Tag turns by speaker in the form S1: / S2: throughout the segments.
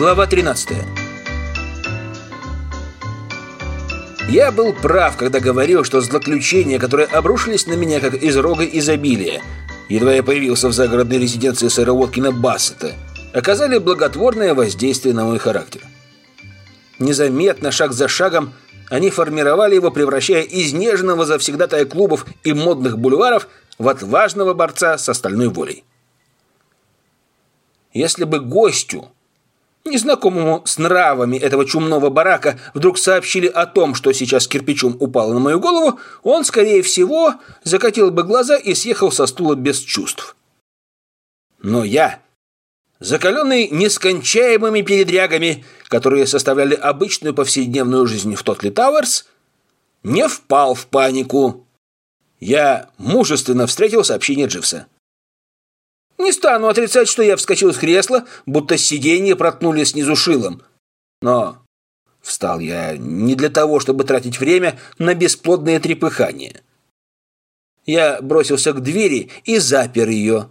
S1: Глава 13 Я был прав, когда говорил, что злоключения, которые обрушились на меня, как из рога изобилия, едва я появился в загородной резиденции сэра Уоткина Бассета, оказали благотворное воздействие на мой характер. Незаметно, шаг за шагом, они формировали его, превращая изнеженного завсегдатая клубов и модных бульваров в отважного борца с остальной волей. Если бы гостю, незнакомому с нравами этого чумного барака, вдруг сообщили о том, что сейчас кирпичом упало на мою голову, он, скорее всего, закатил бы глаза и съехал со стула без чувств. Но я, закаленный нескончаемыми передрягами, которые составляли обычную повседневную жизнь в Тотли Тауэрс, не впал в панику. Я мужественно встретил сообщение Дживса. Не стану отрицать, что я вскочил с кресла, будто сиденье проткнули снизу шилом. Но встал я не для того, чтобы тратить время на бесплодное трепыхание. Я бросился к двери и запер ее.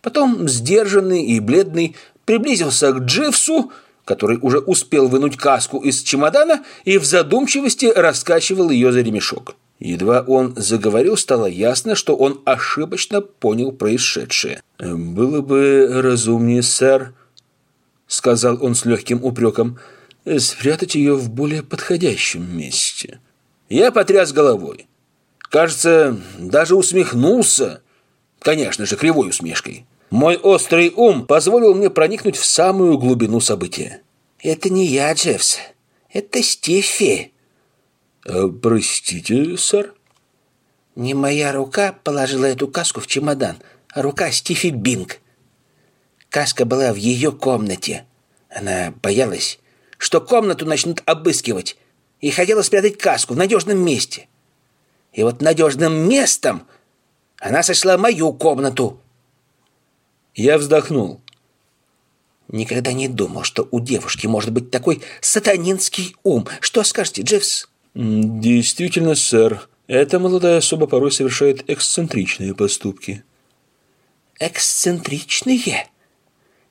S1: Потом, сдержанный и бледный, приблизился к Дживсу, который уже успел вынуть каску из чемодана и в задумчивости раскачивал ее за ремешок. Едва он заговорил, стало ясно, что он ошибочно понял происшедшее. «Было бы разумнее, сэр», — сказал он с легким упреком, — «спрятать ее в более подходящем месте». Я потряс головой. Кажется, даже усмехнулся. Конечно же, кривой усмешкой. Мой острый ум позволил мне проникнуть в самую глубину события. «Это не я, Джеффс. Это Стиффи»,
S2: «Простите, сэр?»
S3: «Не моя рука положила эту каску в чемодан, а рука Стифи Бинг. Каска была в ее комнате. Она боялась, что комнату начнут обыскивать, и хотела спрятать каску в надежном месте. И вот надежным местом она сошла мою комнату».
S1: Я вздохнул.
S3: Никогда не думал, что у девушки может быть такой сатанинский ум. Что скажете, Дживс?
S2: «Действительно, сэр, эта молодая особа порой совершает эксцентричные поступки».
S3: «Эксцентричные?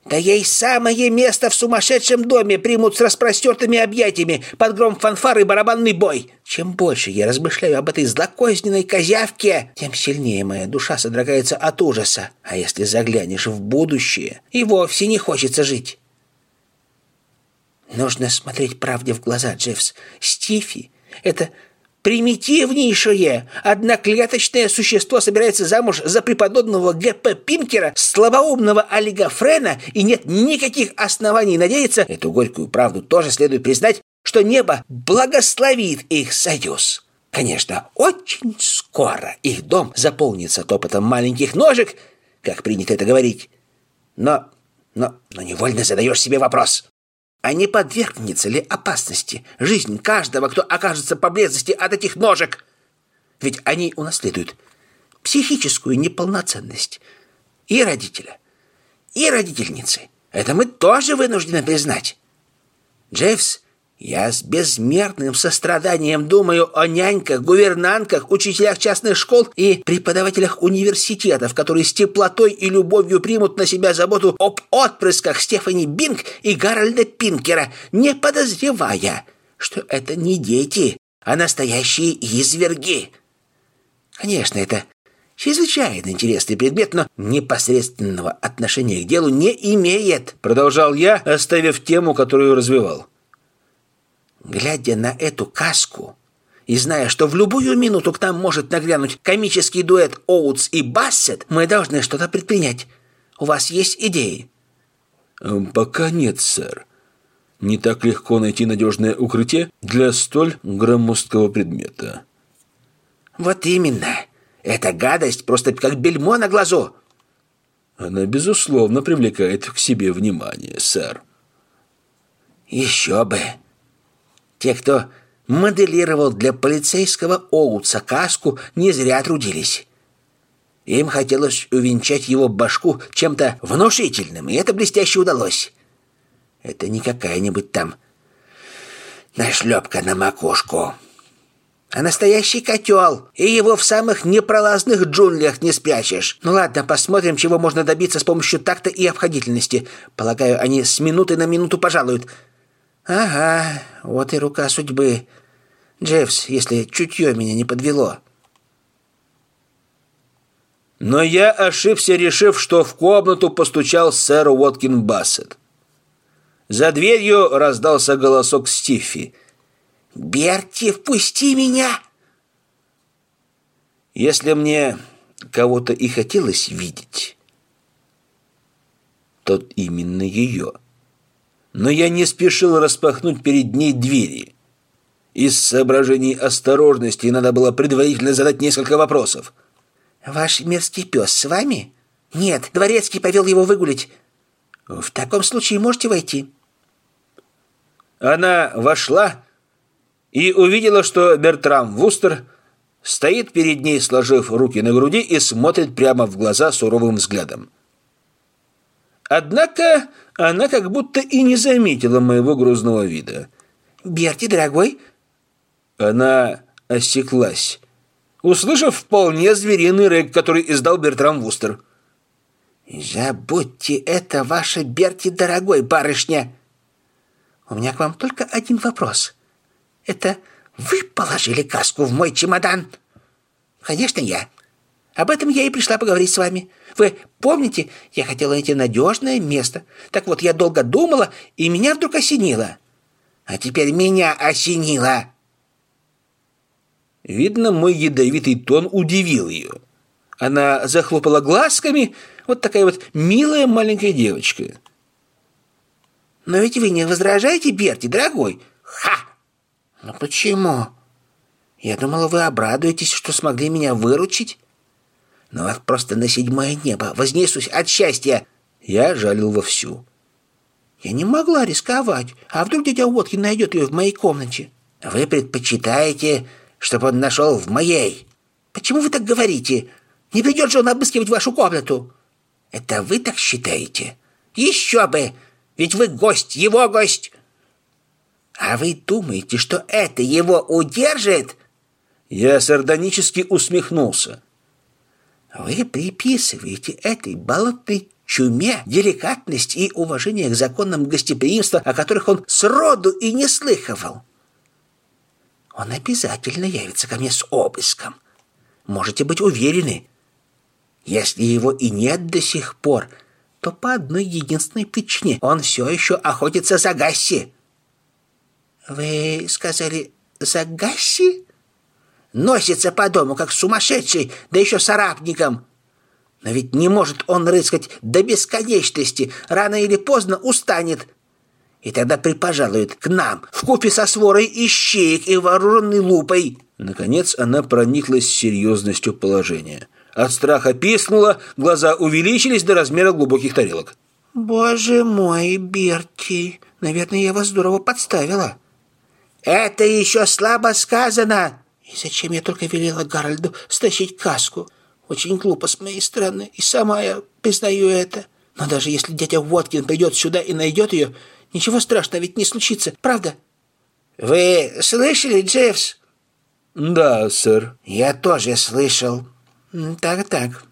S3: Да ей самое место в сумасшедшем доме примут с распростертыми объятиями под гром фанфары и барабанный бой. Чем больше я размышляю об этой злокозненной козявке, тем сильнее моя душа содрогается от ужаса. А если заглянешь в будущее, и вовсе не хочется жить». Нужно смотреть правде в глаза, Джеффс. Стифи это примитивнейшее одноклеточное существо собирается замуж за преподобного Г.П. Пинкера, слабоумного олигофрена, и нет никаких оснований надеяться, эту горькую правду тоже следует признать, что небо благословит их союз. Конечно, очень скоро их дом заполнится топотом маленьких ножек, как принято это говорить. Но, но, но невольно задаешь себе вопрос. А не подвергнется ли опасности жизнь каждого, кто окажется поблизости от этих ножек? Ведь они унаследуют психическую неполноценность и родителя, и родительницы. Это мы тоже вынуждены признать. Джеффс я с безмерным состраданием думаю о няньках, гувернантках, учителях частных школ и преподавателях университетов, которые с теплотой и любовью примут на себя заботу об отпрысках Стефани Бинг и Гарольда Пинкера, не подозревая, что это не дети, а настоящие изверги. Конечно, это чрезвычайно интересный предмет, но непосредственного отношения к делу не имеет, продолжал я, оставив тему, которую развивал. Глядя на эту каску и зная, что в любую минуту к нам может нагрянуть комический дуэт Оутс и Бассет, мы должны что-то предпринять. У вас есть идеи?»
S2: эм, «Пока нет, сэр. Не так легко найти надежное укрытие для столь громоздкого предмета».
S3: «Вот именно. Эта гадость просто как бельмо на глазу».
S2: «Она, безусловно, привлекает к себе внимание, сэр».
S3: «Еще бы. Те, кто моделировал для полицейского Оутса каску, не зря трудились. Им хотелось увенчать его башку чем-то внушительным, и это блестяще удалось. Это не какая-нибудь там нашлепка на макушку. а настоящий котел, и его в самых непролазных джунглях не спрячешь. Ну ладно, посмотрим, чего можно добиться с помощью такта и обходительности. Полагаю, они с минуты на минуту пожалуют. Ага, вот и рука судьбы. Джеффс, если чутье меня не подвело.
S1: Но я ошибся, решив, что в комнату постучал сэр Уоткин Бассет. За дверью раздался голосок Стиффи –
S3: «Берти, впусти меня!»
S1: Если мне кого-то и хотелось видеть, то именно ее. Но я не спешил распахнуть перед ней двери. Из соображений осторожности надо было предварительно задать несколько вопросов.
S3: «Ваш мерзкий пес с вами?» «Нет, дворецкий повел его выгулить. В таком случае можете войти».
S1: Она вошла и увидела, что Бертрам Вустер стоит перед ней, сложив руки на груди и смотрит прямо в глаза суровым взглядом. Однако она как будто и не заметила моего грузного вида.
S3: «Берти, дорогой!»
S1: Она осеклась, услышав вполне звериный рык, который издал Бертрам Вустер.
S3: «Забудьте это, ваша Берти, дорогой барышня! У меня к вам только один вопрос. Это вы положили каску в мой чемодан? Конечно, я. Об этом я и пришла поговорить с вами. Вы помните, я хотела найти надежное место. Так вот, я долго думала, и меня вдруг осенило. А теперь меня осенило.
S1: Видно, мой ядовитый тон удивил ее. Она захлопала глазками, вот такая вот милая маленькая девочка.
S3: «Но ведь вы не возражаете, Берти, дорогой?» «Ха!» «Но почему? Я думала, вы обрадуетесь, что смогли меня выручить. Но вот просто на седьмое небо вознесусь от счастья!»
S1: Я жалил вовсю.
S3: «Я не могла рисковать. А вдруг дядя Уоткин найдет ее в моей комнате?» «Вы предпочитаете, чтобы он нашел в моей?» «Почему вы так говорите? Не придет же он обыскивать вашу комнату?» «Это вы так считаете?» «Еще бы! Ведь вы гость, его гость!» А вы думаете, что это его удержит?
S1: Я сардонически усмехнулся.
S3: Вы приписываете этой болотной чуме деликатность и уважение к законам гостеприимства, о которых он сроду и не слыхивал. Он обязательно явится ко мне с обыском. Можете быть уверены. Если его и нет до сих пор, то по одной единственной причине он все еще охотится за Гасси. «Вы сказали Загасси?» «Носится по дому, как сумасшедший, да еще с арабником!» «Но ведь не может он рыскать до бесконечности, рано или поздно устанет!» И тогда припожалует к нам, в купе со сворой ищеек и вооруженной лупой!»
S1: Наконец она прониклась серьезностью положения. От страха писнула, глаза увеличились до размера глубоких тарелок.
S3: «Боже мой, Берти, наверное, я вас здорово подставила!» «Это еще слабо сказано!» «И зачем я только велела Гарольду стащить каску? Очень глупо с моей стороны, и сама я признаю это. Но даже если дядя Уоткин придет сюда и найдет ее, ничего страшного ведь не случится, правда?» «Вы слышали, Джеффс?»
S1: «Да, сэр».
S3: «Я тоже слышал». «Так-так.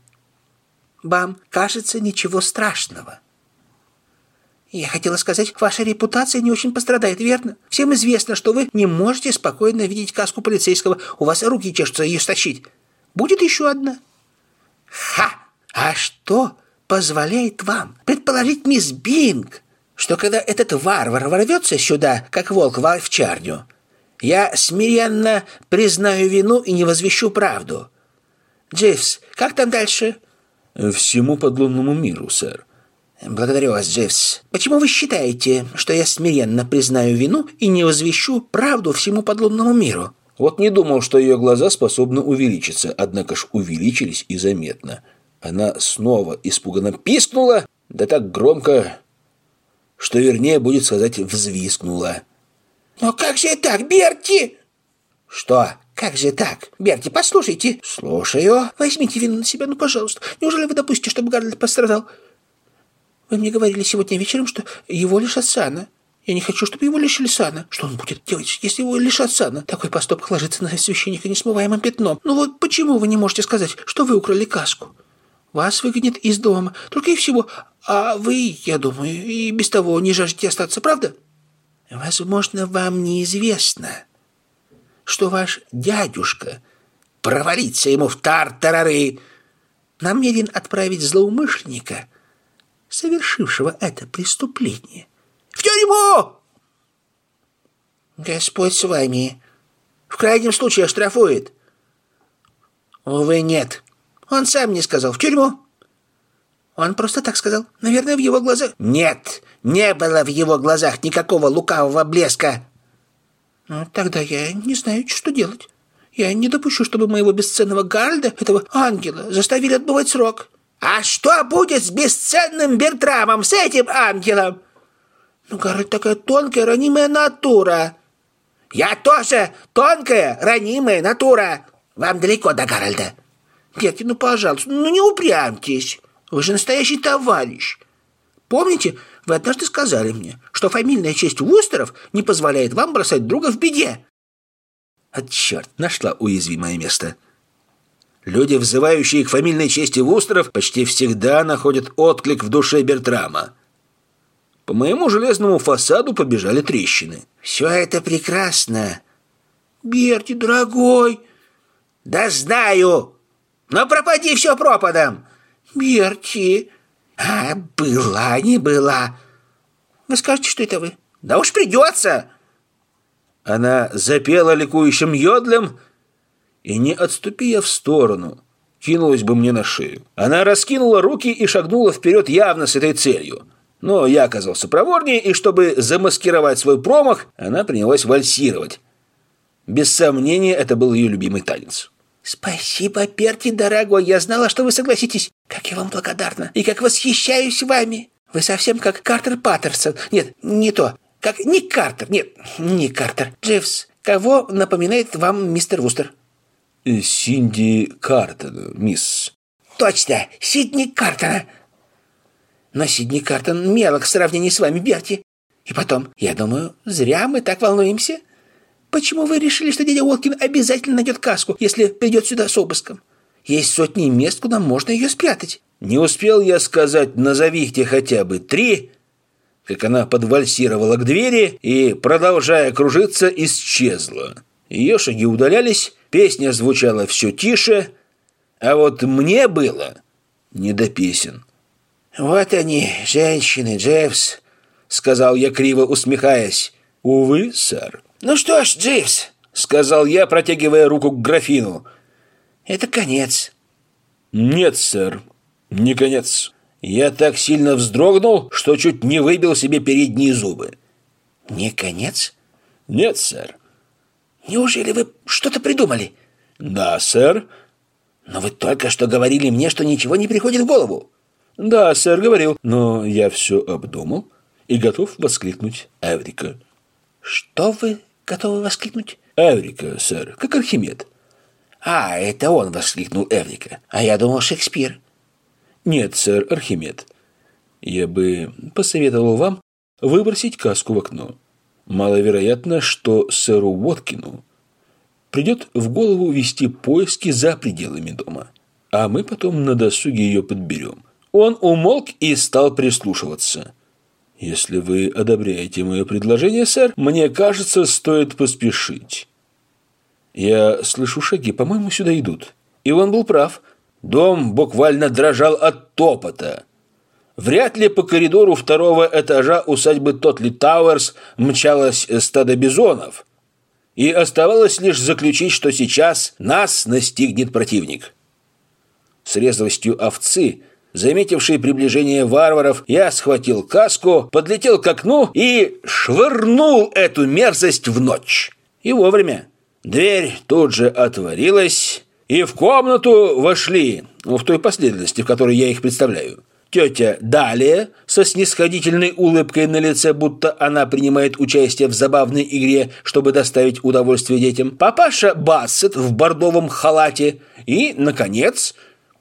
S3: Вам кажется ничего страшного». Я хотела сказать, ваша репутация не очень пострадает, верно? Всем известно, что вы не можете спокойно видеть каску полицейского. У вас руки чешутся ее стащить. Будет еще одна. Ха! А что позволяет вам предположить, мисс Бинг, что когда этот варвар ворвется сюда, как волк в овчарню, я смиренно признаю вину и не возвещу правду? Дживс, как там дальше?
S1: Всему подлунному миру, сэр.
S3: «Благодарю вас, Дживс. Почему вы считаете, что я смиренно признаю вину и не возвещу правду всему подлунному миру?»
S1: Вот не думал, что ее глаза способны увеличиться, однако ж увеличились и заметно. Она снова испуганно пискнула, да так громко, что вернее будет сказать взвискнула.
S3: «Но как же так, Берти?»
S1: «Что?»
S3: «Как же так? Берти, послушайте».
S1: «Слушаю».
S3: «Возьмите вину на себя, ну, пожалуйста. Неужели вы допустите, чтобы Гарлет пострадал? Вы мне говорили сегодня вечером, что его лишат сана. Я не хочу, чтобы его лишили сана. Что он будет делать, если его лишат сана? Такой поступок ложится на священника несмываемым пятном. Ну вот почему вы не можете сказать, что вы украли каску? Вас выгонят из дома, только и всего. А вы, я думаю, и без того не жаждете остаться, правда? Возможно, вам неизвестно, что ваш дядюшка провалится ему в тартарары, намерен отправить злоумышленника, совершившего это преступление, в тюрьму! Господь с вами. В крайнем случае оштрафует. Увы, нет. Он сам не сказал. В тюрьму. Он просто так сказал. Наверное, в его глазах... Нет, не было в его глазах никакого лукавого блеска. Ну, тогда я не знаю, что делать. Я не допущу, чтобы моего бесценного Гальда, этого ангела, заставили отбывать срок. А что будет с бесценным Бертрамом, с этим ангелом? Ну, Гарольд такая тонкая, ранимая натура. Я тоже тонкая, ранимая натура. Вам далеко до Гарольда. Детки, ну, пожалуйста, ну не упрямьтесь. Вы же настоящий товарищ. Помните, вы однажды сказали мне, что фамильная честь Вустеров не позволяет вам бросать друга в беде.
S1: А черт, нашла уязвимое место. Люди, взывающие к фамильной чести Вустеров, почти всегда находят отклик в душе Бертрама. По моему железному фасаду побежали трещины.
S3: «Все это прекрасно!» «Берти, дорогой!» «Да знаю! Но пропади все пропадом!» «Берти!» «А, была, не была!» «Вы скажете, что это вы?» «Да уж придется!»
S1: Она запела ликующим йодлем, и, не отступи я в сторону, кинулась бы мне на шею. Она раскинула руки и шагнула вперед явно с этой целью. Но я оказался проворнее, и чтобы замаскировать свой промах, она принялась вальсировать. Без сомнения, это был ее любимый танец.
S3: «Спасибо, Перти, дорогой, я знала, что вы согласитесь. Как я вам благодарна и как восхищаюсь вами. Вы совсем как Картер Паттерсон. Нет, не то. Как Ник Картер. Нет, не Картер. Дживс, кого напоминает вам мистер Вустер?»
S2: «Синди Картер, мисс».
S3: «Точно, Сидни Картера. Но Сидни Картон мелок в сравнении с вами, Берти. И потом, я думаю, зря мы так волнуемся. Почему вы решили, что дядя Уолкин обязательно найдет каску, если придет сюда с обыском? Есть сотни мест, куда можно ее спрятать.
S1: Не успел я сказать «назови их хотя бы три», как она подвальсировала к двери и, продолжая кружиться, исчезла. Ее шаги удалялись, песня звучала все тише, а вот мне было не до песен.
S3: «Вот они, женщины, Дживс», — сказал я, криво усмехаясь.
S1: «Увы, сэр».
S3: «Ну что ж, Дживс», —
S1: сказал я, протягивая руку к графину.
S3: «Это конец».
S1: «Нет, сэр, не конец». Я так сильно вздрогнул, что чуть не выбил себе передние зубы.
S3: «Не конец?»
S1: «Нет, сэр».
S3: «Неужели вы что-то придумали?»
S1: «Да, сэр».
S3: «Но вы только что говорили мне, что ничего не приходит в голову».
S2: «Да, сэр, говорил, но я все обдумал и готов воскликнуть Эврика».
S3: «Что вы готовы воскликнуть?»
S2: «Эврика, сэр, как Архимед».
S3: «А, это он воскликнул Эврика. А я думал Шекспир».
S2: «Нет, сэр, Архимед. Я бы посоветовал вам выбросить каску в окно. Маловероятно, что сэру Уоткину придет в голову вести поиски за пределами дома, а мы потом на досуге ее подберем».
S1: Он умолк и стал прислушиваться.
S2: «Если вы одобряете мое предложение, сэр, мне кажется, стоит поспешить. Я слышу шаги, по-моему, сюда идут».
S1: И он был прав. Дом буквально дрожал от топота. Вряд ли по коридору второго этажа усадьбы Тотли Тауэрс мчалось стадо бизонов. И оставалось лишь заключить, что сейчас нас настигнет противник. С резвостью овцы – Заметивший приближение варваров, я схватил каску, подлетел к окну и швырнул эту мерзость в ночь. И вовремя. Дверь тут же отворилась, и в комнату вошли, ну, в той последовательности, в которой я их представляю. Тетя Далия со снисходительной улыбкой на лице, будто она принимает участие в забавной игре, чтобы доставить удовольствие детям. Папаша Бассет в бордовом халате. И, наконец,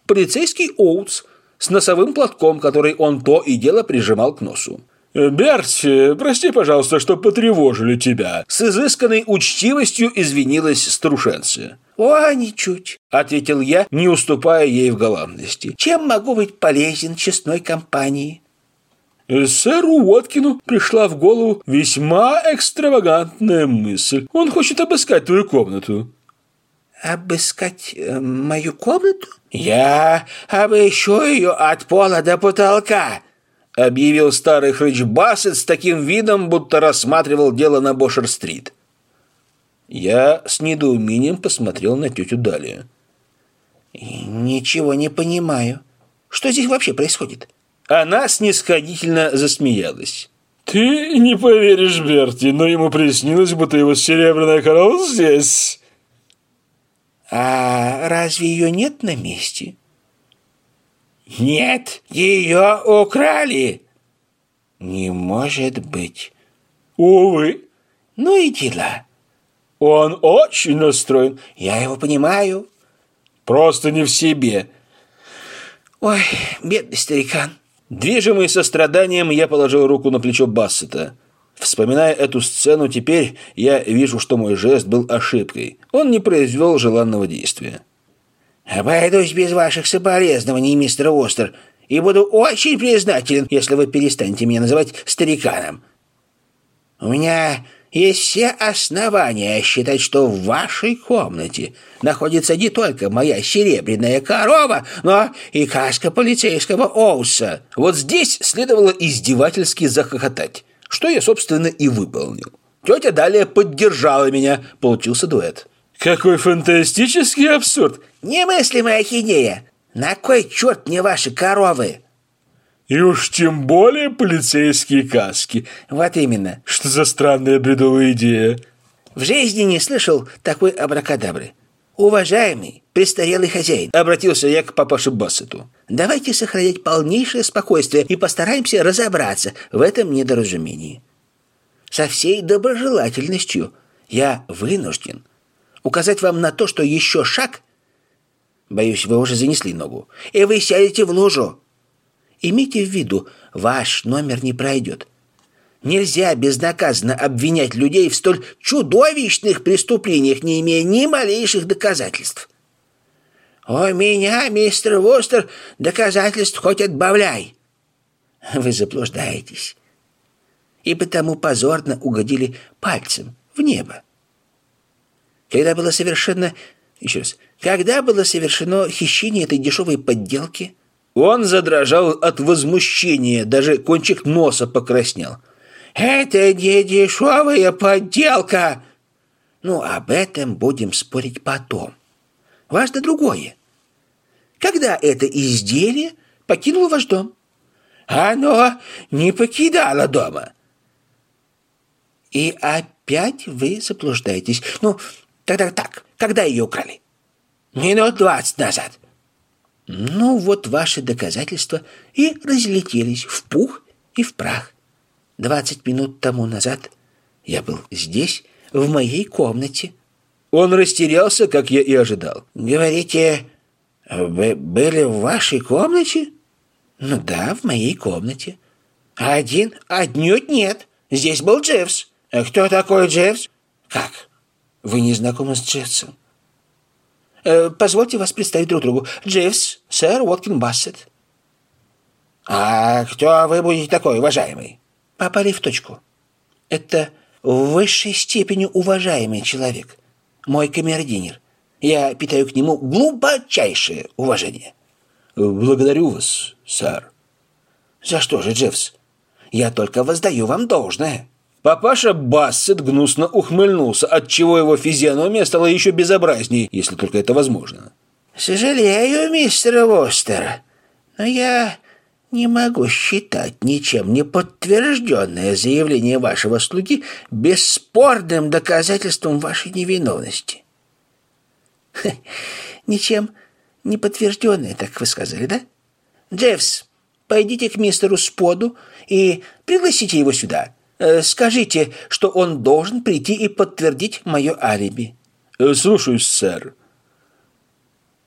S1: полицейский Оутс – с носовым платком, который он то и дело прижимал к носу.
S2: Берти, прости, пожалуйста, что потревожили тебя.
S1: С изысканной учтивостью извинилась старушенция.
S3: «О, ничуть», —
S1: ответил я, не уступая ей в галантности.
S3: «Чем могу быть полезен честной компании?»
S2: Сэру Уоткину пришла в голову весьма экстравагантная мысль. Он хочет обыскать твою комнату.
S3: «Обыскать э, мою комнату?»
S1: «Я обыщу ее от пола до потолка», — объявил старый хрыч Бассет с таким видом, будто рассматривал дело на Бошер-стрит. Я с недоумением посмотрел на тетю Далию.
S3: «Ничего не понимаю. Что здесь вообще происходит?»
S1: Она снисходительно засмеялась.
S2: «Ты не поверишь, Берти, но ему приснилось, будто его серебряная корова здесь».
S3: «А разве ее нет на месте?»
S1: «Нет, ее украли!»
S3: «Не может быть!»
S2: «Увы!»
S3: «Ну и дела!»
S2: «Он очень настроен!»
S3: «Я его понимаю!»
S2: «Просто не в себе!»
S3: «Ой, бедный старикан!»
S1: Движимый состраданием, я положил руку на плечо Бассета. Вспоминая эту сцену, теперь я вижу, что мой жест был ошибкой. Он не произвел желанного действия.
S3: «Обойдусь без ваших соболезнований, мистер Остер, и буду очень признателен, если вы перестанете меня называть стариканом. У меня есть все основания считать, что в вашей комнате находится не только моя серебряная корова, но и каска полицейского Оуса.
S1: Вот здесь следовало издевательски захохотать, что я, собственно, и выполнил. Тетя далее поддержала меня, получился дуэт.
S2: Какой фантастический абсурд!
S3: Немыслимая ахинея! На кой черт мне ваши коровы?
S2: И уж тем более полицейские каски.
S3: Вот именно.
S2: Что за странная бредовая идея?
S3: В жизни не слышал такой абракадабры. Уважаемый, престарелый хозяин,
S1: обратился я к папаше Бассету.
S3: Давайте сохранять полнейшее спокойствие и постараемся разобраться в этом недоразумении. Со всей доброжелательностью я вынужден указать вам на то, что еще шаг, боюсь, вы уже занесли ногу, и вы сядете в лужу. Имейте в виду, ваш номер не пройдет. Нельзя безнаказанно обвинять людей в столь чудовищных преступлениях, не имея ни малейших доказательств. «У меня, мистер Востер, доказательств хоть отбавляй!» Вы заблуждаетесь. И потому позорно угодили пальцем в небо. Когда было совершено... Еще раз. Когда было совершено хищение этой дешевой подделки?
S1: Он задрожал от возмущения, даже кончик носа покраснел.
S3: «Это не дешевая подделка!» «Ну, об этом будем спорить потом. Важно другое. Когда это изделие покинуло ваш дом?» «Оно не покидало дома». «И опять вы заблуждаетесь. Ну, Тогда так, когда ее украли? Минут двадцать назад. Ну, вот ваши доказательства и разлетелись в пух и в прах. Двадцать минут тому назад я был здесь, в моей комнате.
S1: Он растерялся, как я и ожидал.
S3: Говорите, вы были в вашей комнате? Ну да, в моей комнате. Один? Отнюдь нет. Здесь был. А кто такой Джеффс? Как? Вы не знакомы с Джеффсом? Э, позвольте вас представить друг другу. Джеффс, сэр Уоткин Бассет. А кто вы будете такой, уважаемый? Попали в точку. Это в высшей степени уважаемый человек. Мой камердинер. Я питаю к нему глубочайшее уважение.
S1: Благодарю вас, сэр.
S3: За что же, Джеффс? Я только воздаю вам должное.
S1: Папаша Бассет гнусно ухмыльнулся, отчего его физиономия стала еще безобразней, если только это возможно.
S3: «Сожалею, мистер Востер, но я не могу считать ничем не подтвержденное заявление вашего слуги бесспорным доказательством вашей невиновности». «Ничем не подтвержденное, так вы сказали, да? Джеффс, пойдите к мистеру Споду и пригласите его сюда». Э, скажите, что он должен прийти и подтвердить мое алиби».
S1: Э, «Слушаюсь, сэр».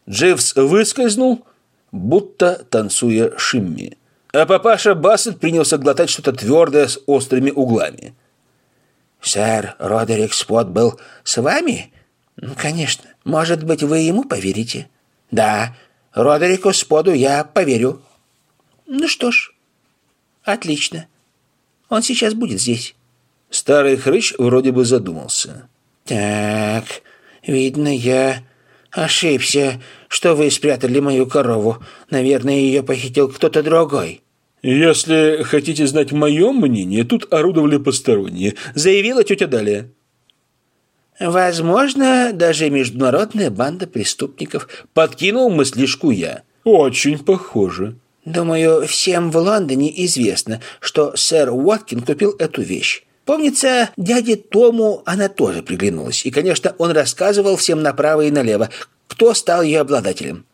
S1: Дживс выскользнул, будто танцуя шимми. а папаша Бассет принялся глотать что-то твердое с острыми углами.
S3: «Сэр Родерик Спот был с вами?» «Ну, конечно. Может быть, вы ему поверите?» «Да, Родерику Споду я поверю». «Ну что ж, отлично. Он сейчас будет здесь».
S1: Старый хрыч вроде бы задумался.
S3: «Так, видно, я ошибся, что вы спрятали мою корову. Наверное, ее похитил кто-то другой».
S2: «Если хотите знать мое мнение, тут орудовали посторонние», — заявила тетя Далия.
S3: «Возможно, даже международная банда преступников», — подкинул мыслишку я.
S2: «Очень похоже».
S3: «Думаю, всем в Лондоне известно, что сэр Уоткин купил эту вещь. Помнится, дяде Тому она тоже приглянулась. И, конечно, он рассказывал всем направо и налево, кто стал ее обладателем.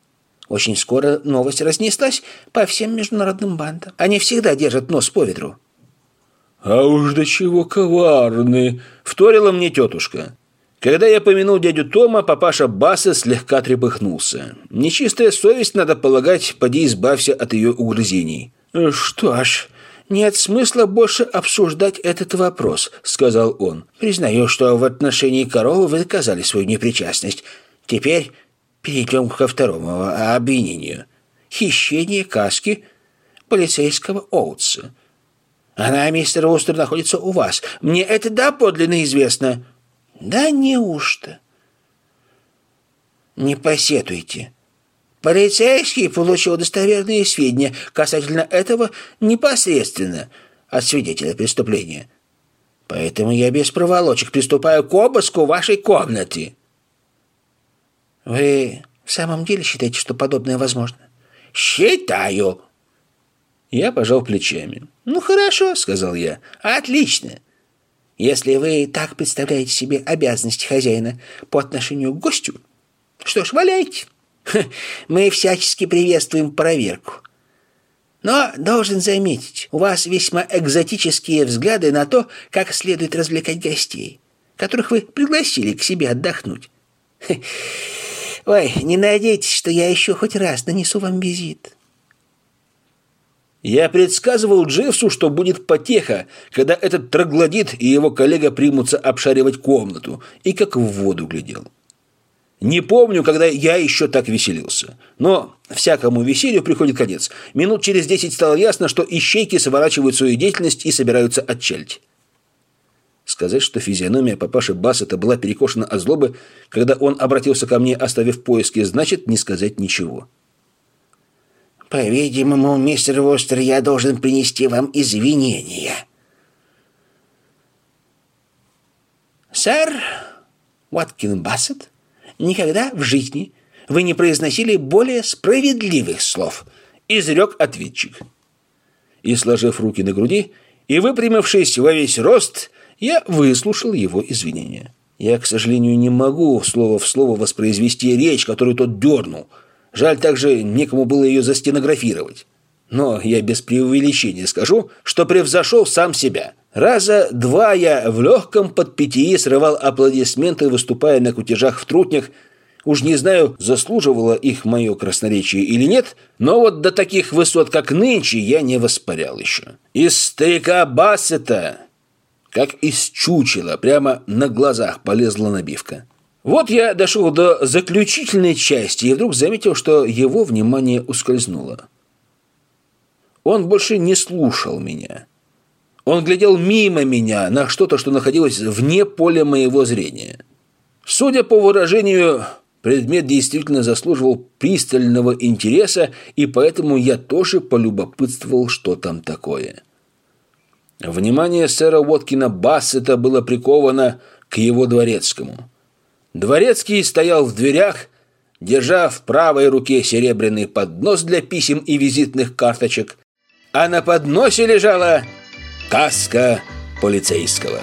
S3: Очень скоро новость разнеслась по всем международным бандам. Они всегда держат нос по ветру.
S2: «А уж до чего коварны!»
S1: — вторила мне тетушка. Когда я помянул дядю Тома, папаша Баса слегка трепыхнулся. Нечистая совесть, надо полагать, поди избавься от ее угрызений.
S3: «Что ж, нет смысла больше обсуждать этот вопрос», — сказал он. «Признаю, что в отношении коровы вы доказали свою непричастность. Теперь перейдем ко второму обвинению. Хищение каски полицейского Оутса. Она, мистер Вустер, находится у вас. Мне это доподлинно известно». «Да неужто?» «Не посетуйте». Полицейский получил достоверные сведения касательно этого непосредственно от свидетеля преступления. Поэтому я без проволочек приступаю к обыску вашей комнаты. Вы в самом деле считаете, что подобное возможно? Считаю.
S1: Я пожал плечами.
S3: Ну хорошо, сказал я. Отлично. Если вы так представляете себе обязанности хозяина по отношению к гостю, что ж, валяйте. Мы всячески приветствуем проверку. Но должен заметить, у вас весьма экзотические взгляды на то, как следует развлекать гостей, которых вы пригласили к себе отдохнуть. Ой, не надейтесь, что я еще хоть раз нанесу вам визит.
S1: Я предсказывал Джеффсу, что будет потеха, когда этот троглодит и его коллега примутся обшаривать комнату, и как в воду глядел. Не помню, когда я еще так веселился. Но всякому веселью приходит конец. Минут через десять стало ясно, что ищейки сворачивают свою деятельность и собираются отчалить. Сказать, что физиономия папаши Бассета была перекошена от злобы, когда он обратился ко мне, оставив поиски, значит не сказать ничего.
S3: «По-видимому, мистер Востер, я должен принести вам извинения». «Сэр Уоткин Бассет?» никогда в жизни вы не произносили более справедливых слов», — изрек ответчик.
S1: И, сложив руки на груди и выпрямившись во весь рост, я выслушал его извинения. Я, к сожалению, не могу слово в слово воспроизвести речь, которую тот дернул. Жаль также, некому было ее застенографировать. Но я без преувеличения скажу, что превзошел сам себя. Раза два я в легком под пяти срывал аплодисменты, выступая на кутежах в трутнях. Уж не знаю, заслуживало их мое красноречие или нет, но вот до таких высот, как нынче, я не воспарял еще. Из старика Бассета, как из чучела, прямо на глазах полезла набивка. Вот я дошел до заключительной части и вдруг заметил, что его внимание ускользнуло. Он больше не слушал меня. Он глядел мимо меня на что-то, что находилось вне поля моего зрения. Судя по выражению, предмет действительно заслуживал пристального интереса, и поэтому я тоже полюбопытствовал, что там такое. Внимание сэра Уоткина Бассета было приковано к его дворецкому. Дворецкий стоял в дверях, держа в правой руке серебряный поднос для писем и визитных карточек, а на подносе лежала каска полицейского.